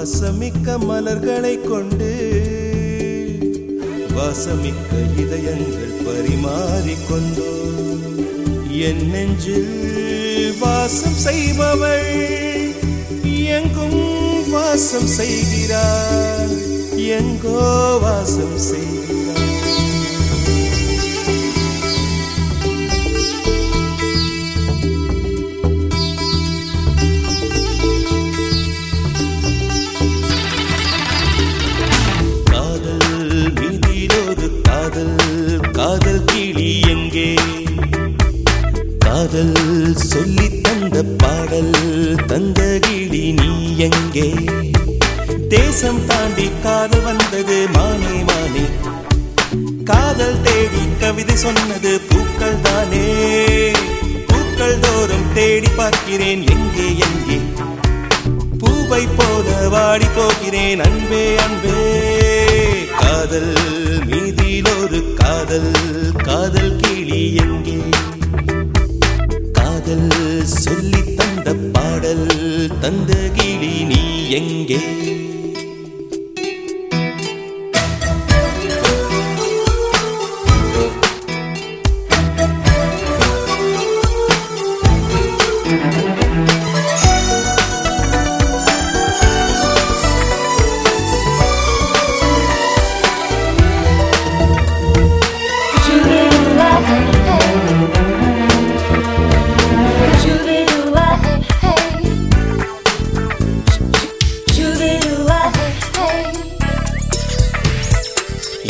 வாசமிக்க மலர்களை கொண்டு வாசமிக்க இதயங்கள் பரிமாறிக்கொண்டோ என் நெஞ்சில் வாசம் செய்பவள் எங்கும் வாசம் செய்கிறார் எங்கோ வாசம் செய்கிறார். சொல்லி தந்த பாடல் தந்த கிளி நீ எங்கே? தேசம் தாண்டி காதல் வந்தது மானே மானே. காதல் தேடி கவிதை சொன்னது பூக்கள் தானே. பூக்கள் தோறும் தேடி பார்க்கிறேன் எங்கே எங்கே? பூவை போல வாடி போகிறேன் அன்பே அன்பே. காதல் மீதியில் ஒரு காதல் காதல் கிளி எங்கே? காதல் சொல்லி தந்த பாடல் தந்த கிளி நீ எங்கே?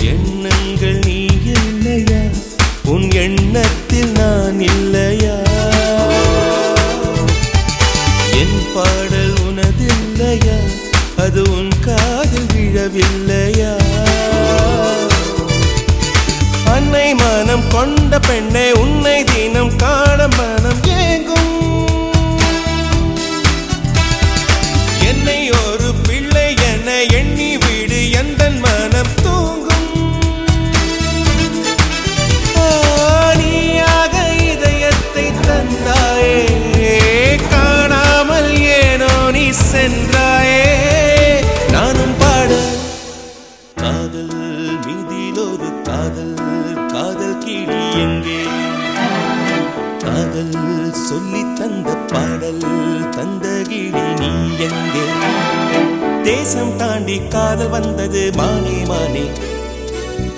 எண்ணங்கள் நீ இல்லையா? உன் எண்ணத்தில் நான் இல்லையா? என் பாடல் உனதில்லையா? அது உன் காதில் விழவில்லையா? அன்னை மனம் கொண்ட பெண்ணை உன்னை தினம் காண கிளி எங்கே? காதல் சொல்லி தந்த பாடல் தந்த கிளி நீ எங்கே? தேசம் தாண்டி காதல் வந்தது மானே மானே.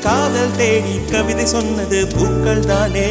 காதல் தேடி கவிதை சொன்னது பூக்கள் தானே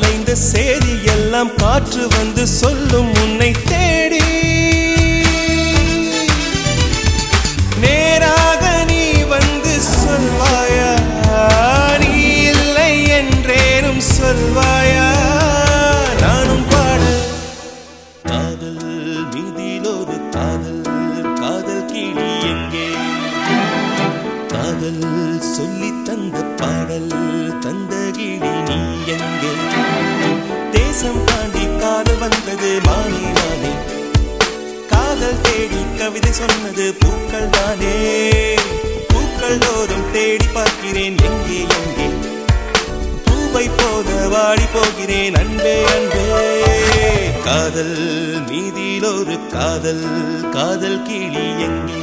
நான் சேரி எல்லாம் காற்று வந்து சொல்லும் உன்னை தேடி. நேராக நீ வந்து சொல்வாயா? நீ இல்லை என்றேனும் சொல்வாயா? நானும் பாட காதல் மீதில் ஒரு காதல். காதல் கிளி எங்கே? காதல் சொல்லி தந்த பாடல் தந்த கிளி நீ எங்கே? தேசம் தாண்டி காதல் வந்தது மானே மானே. காதல் தேடி கவிதை சொன்னது பூக்கள் தானே. பூக்கள் தோறும் தேடி பார்க்கிறேன் எங்கே எங்கே. பூவை போல வாடி போகிறேன் அன்பே அன்பே. காதல் மீதில் ஒரு காதல் காதல் கிளி எங்கே.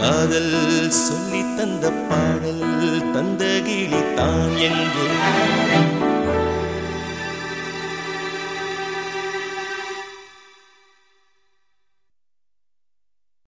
காதல் சொல்லி தந்த பாடல் தந்த கிளி தான் எங்கே.